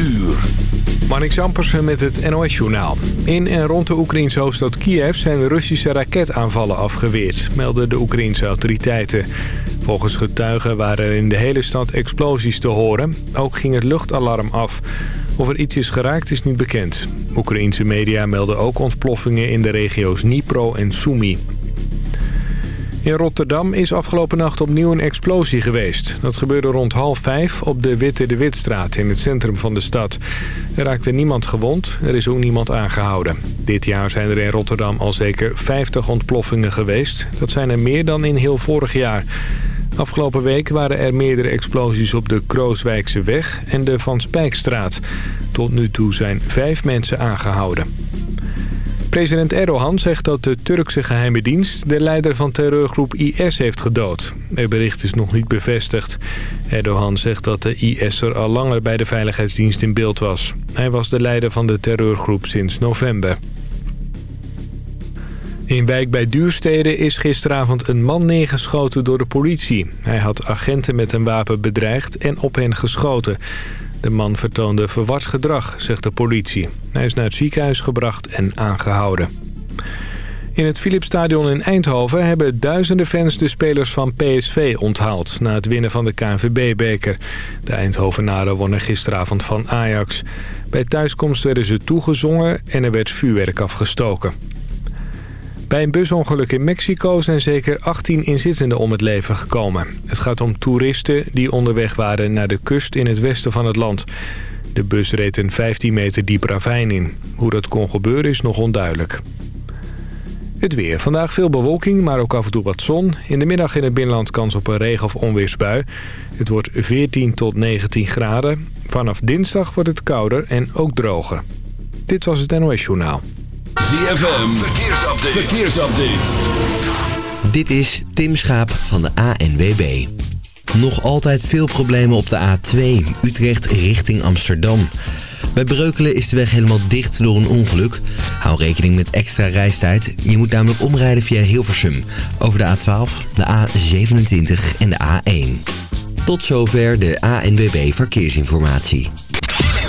uur. Marnix Ampersen met het NOS-journaal. In en rond de Oekraïnse hoofdstad Kiev zijn Russische raketaanvallen afgeweerd, melden de Oekraïnse autoriteiten. Volgens getuigen waren er in de hele stad explosies te horen. Ook ging het luchtalarm af. Of er iets is geraakt is niet bekend. Oekraïense media melden ook ontploffingen in de regio's Dnipro en Sumy. In Rotterdam is afgelopen nacht opnieuw een explosie geweest. Dat gebeurde rond half vijf op de Witte de Witstraat in het centrum van de stad. Er raakte niemand gewond, er is ook niemand aangehouden. Dit jaar zijn er in Rotterdam al zeker 50 ontploffingen geweest. Dat zijn er meer dan in heel vorig jaar. Afgelopen week waren er meerdere explosies op de Krooswijkse weg en de Van Spijkstraat. Tot nu toe zijn vijf mensen aangehouden. President Erdogan zegt dat de Turkse geheime dienst de leider van terreurgroep IS heeft gedood. Het bericht is nog niet bevestigd. Erdogan zegt dat de IS'er al langer bij de veiligheidsdienst in beeld was. Hij was de leider van de terreurgroep sinds november. In wijk bij Duurstede is gisteravond een man neergeschoten door de politie. Hij had agenten met een wapen bedreigd en op hen geschoten. De man vertoonde verward gedrag, zegt de politie. Hij is naar het ziekenhuis gebracht en aangehouden. In het Philipsstadion in Eindhoven hebben duizenden fans de spelers van PSV onthaald... na het winnen van de KNVB-beker. De Eindhovenaren wonnen gisteravond van Ajax. Bij thuiskomst werden ze toegezongen en er werd vuurwerk afgestoken. Bij een busongeluk in Mexico zijn zeker 18 inzittenden om het leven gekomen. Het gaat om toeristen die onderweg waren naar de kust in het westen van het land. De bus reed een 15 meter diep ravijn in. Hoe dat kon gebeuren is nog onduidelijk. Het weer. Vandaag veel bewolking, maar ook af en toe wat zon. In de middag in het binnenland kans op een regen- of onweersbui. Het wordt 14 tot 19 graden. Vanaf dinsdag wordt het kouder en ook droger. Dit was het NOS Journaal. ZFM, verkeersupdate. verkeersupdate. Dit is Tim Schaap van de ANWB. Nog altijd veel problemen op de A2, Utrecht richting Amsterdam. Bij Breukelen is de weg helemaal dicht door een ongeluk. Hou rekening met extra reistijd. Je moet namelijk omrijden via Hilversum. Over de A12, de A27 en de A1. Tot zover de ANWB Verkeersinformatie.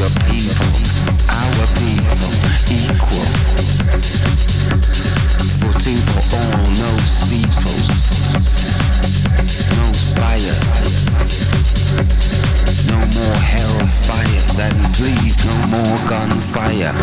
Your our people, equal. Footing for all, no no no more hellfires, and please no more gunfire.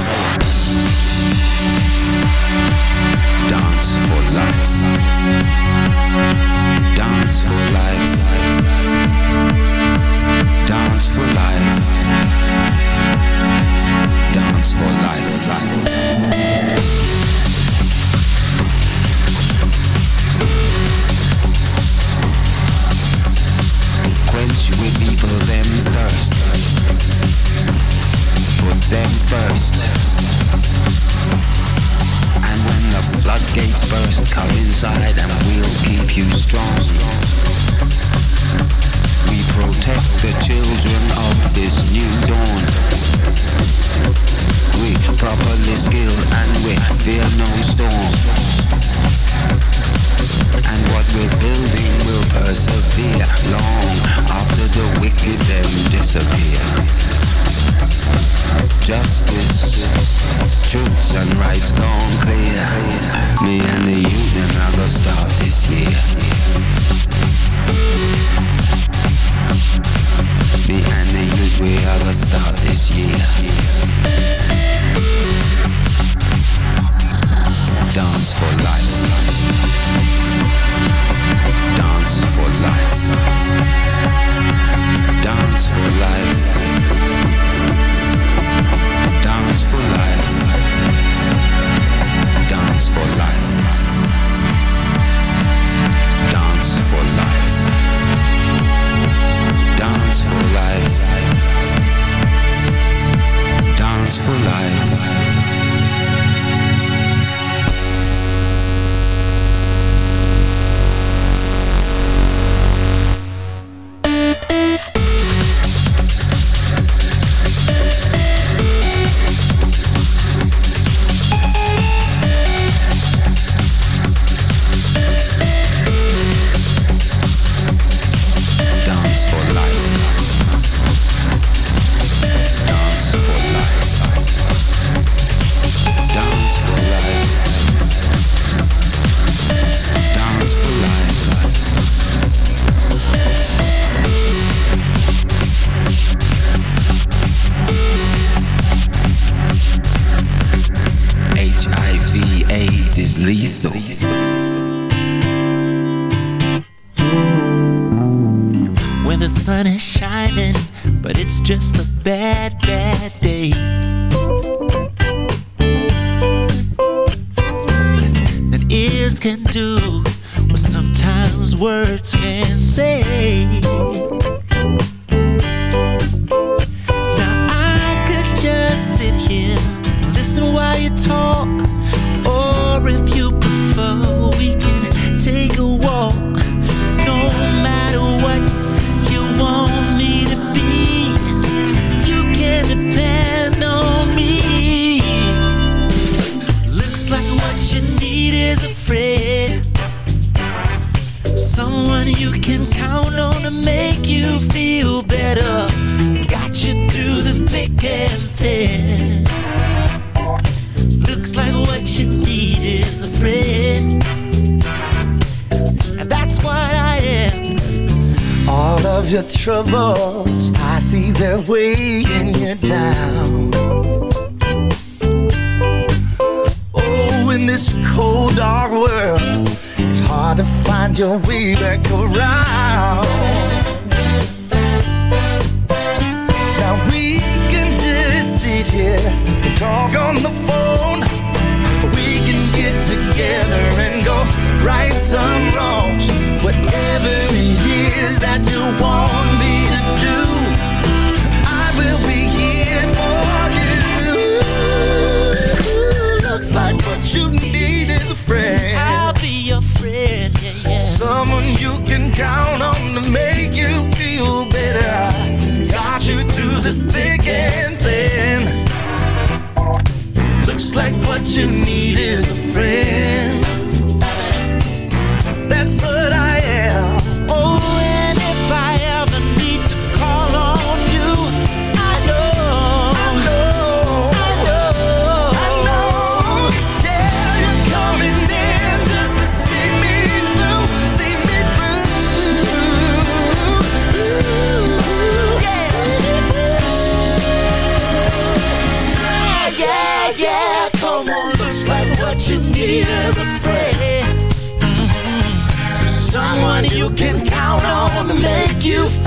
can talk on the phone. We can get together and go right some wrongs. Whatever it is that you want me to do, I will be here for you. Looks like what you need is a friend. I'll be your friend, yeah, yeah. Someone you can count on to make like what you need is a friend. That's what I you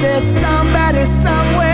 there's somebody somewhere.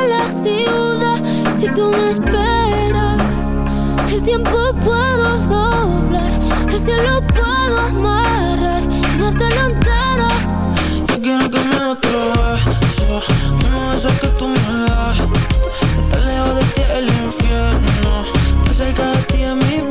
tú me esperas. El tiempo puedo doblar, el cielo puedo amarrar y dártelo entero. Yo quiero que me otro beso, uno de esos que tú me das. Estar lejos de ti el infierno, estar cerca de ti es mi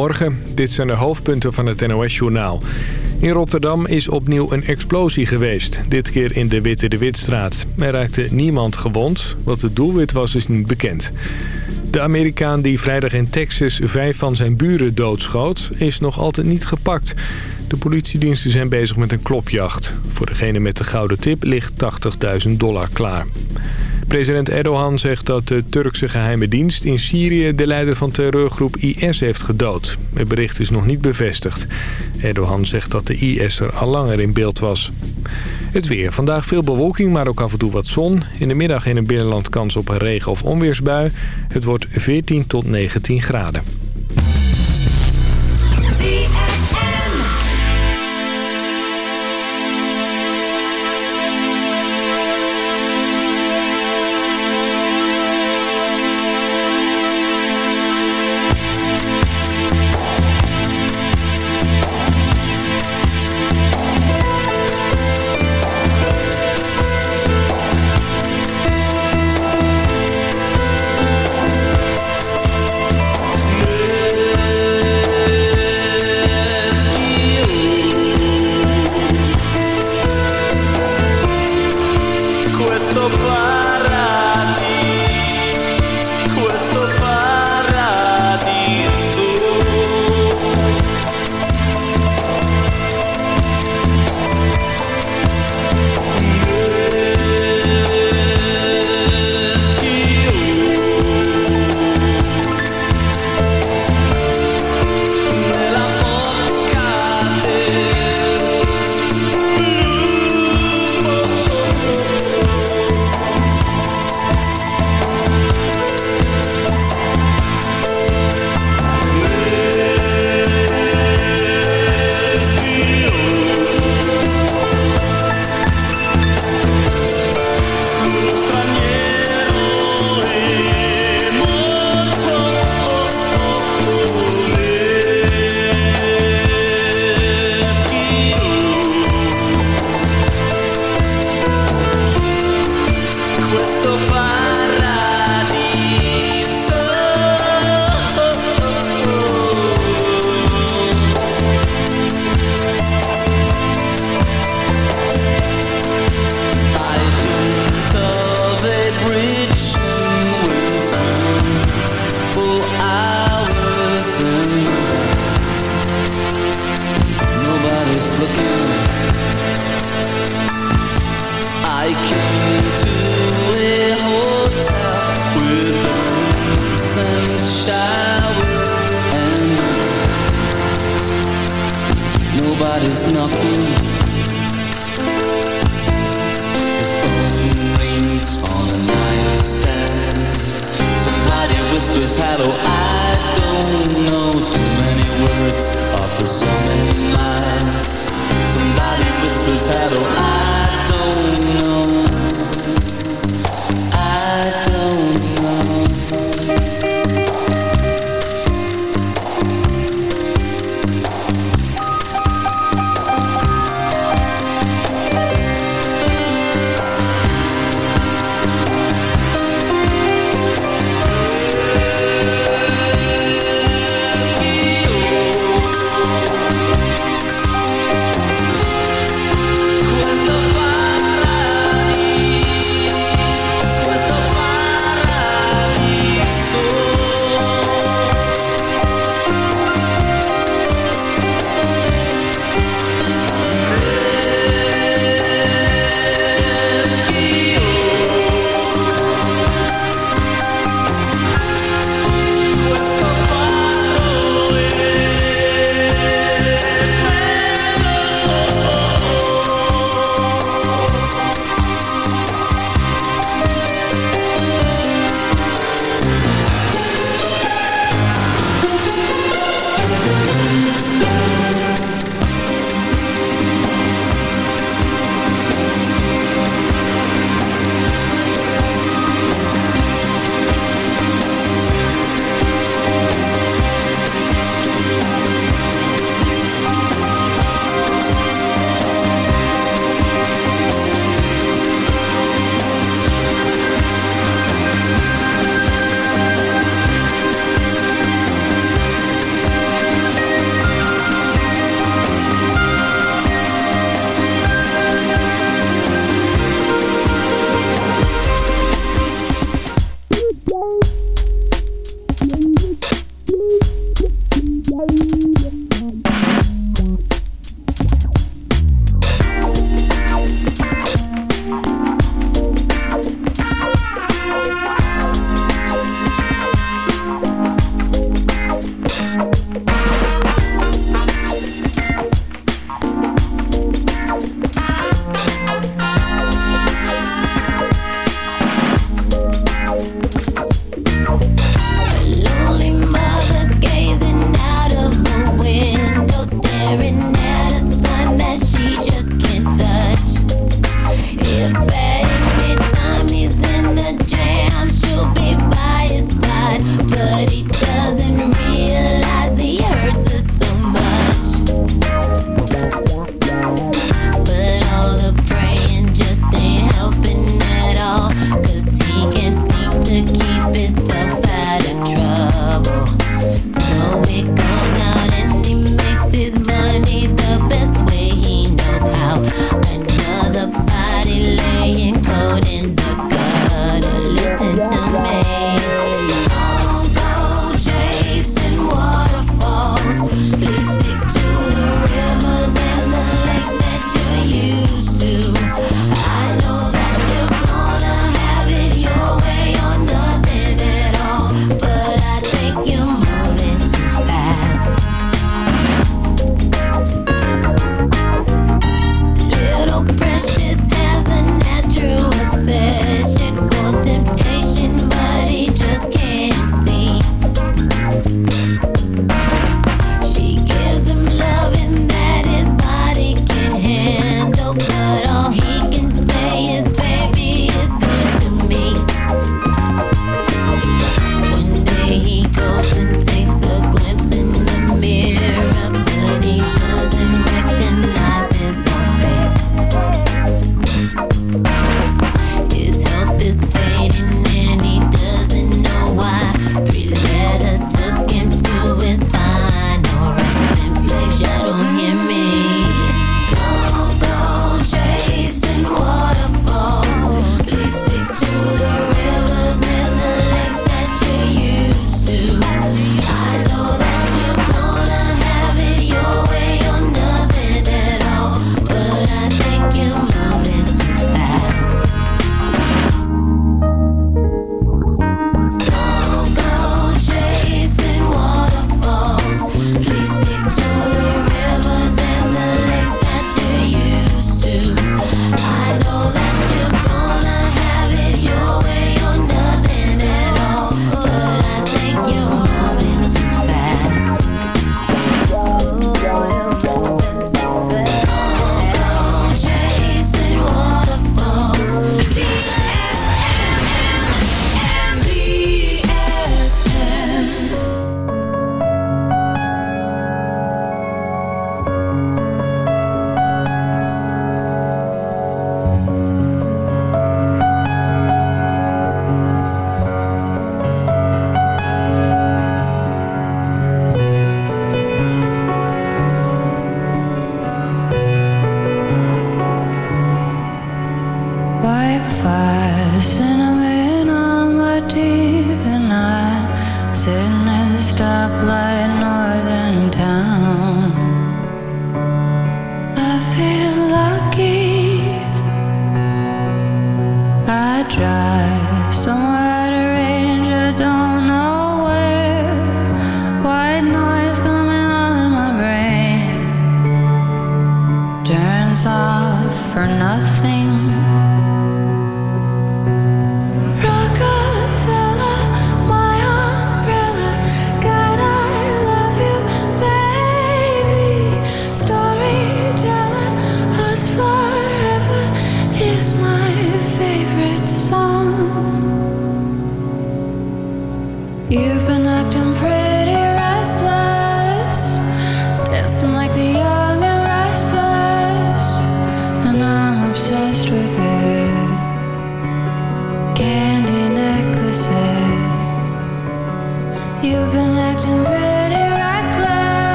Goedemorgen, dit zijn de hoofdpunten van het NOS-journaal. In Rotterdam is opnieuw een explosie geweest, dit keer in de Witte de Witstraat. Er raakte niemand gewond, wat het doelwit was is niet bekend. De Amerikaan die vrijdag in Texas vijf van zijn buren doodschoot, is nog altijd niet gepakt. De politiediensten zijn bezig met een klopjacht. Voor degene met de gouden tip ligt 80.000 dollar klaar. President Erdogan zegt dat de Turkse geheime dienst in Syrië de leider van terreurgroep IS heeft gedood. Het bericht is nog niet bevestigd. Erdogan zegt dat de IS er al langer in beeld was. Het weer. Vandaag veel bewolking, maar ook af en toe wat zon. In de middag in het binnenland kans op een regen- of onweersbui. Het wordt 14 tot 19 graden.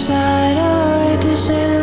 shadow to shadow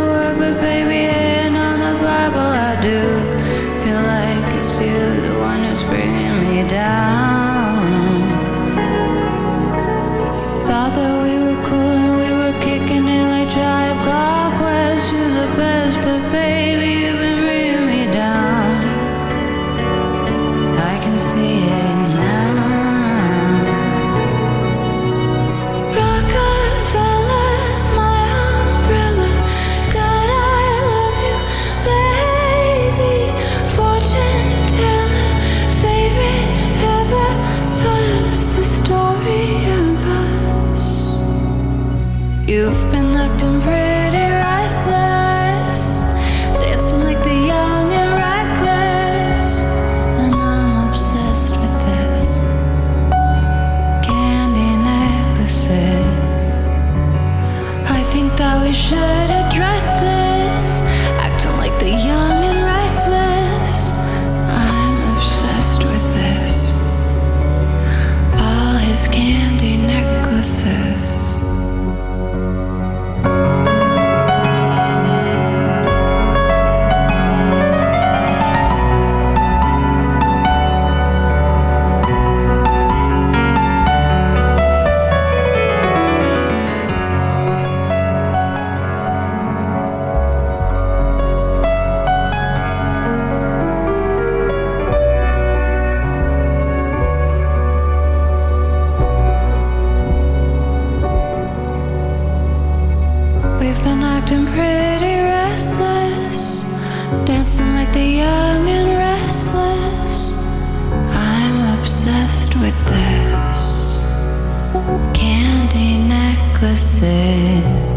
with this candy necklaces.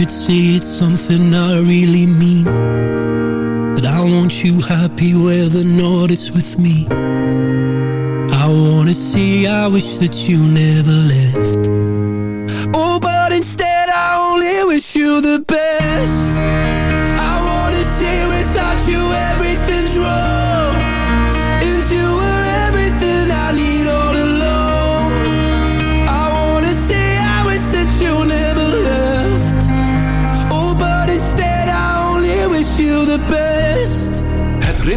could say it's something I really mean. That I want you happy where the north is with me. I wanna say I wish that you never left.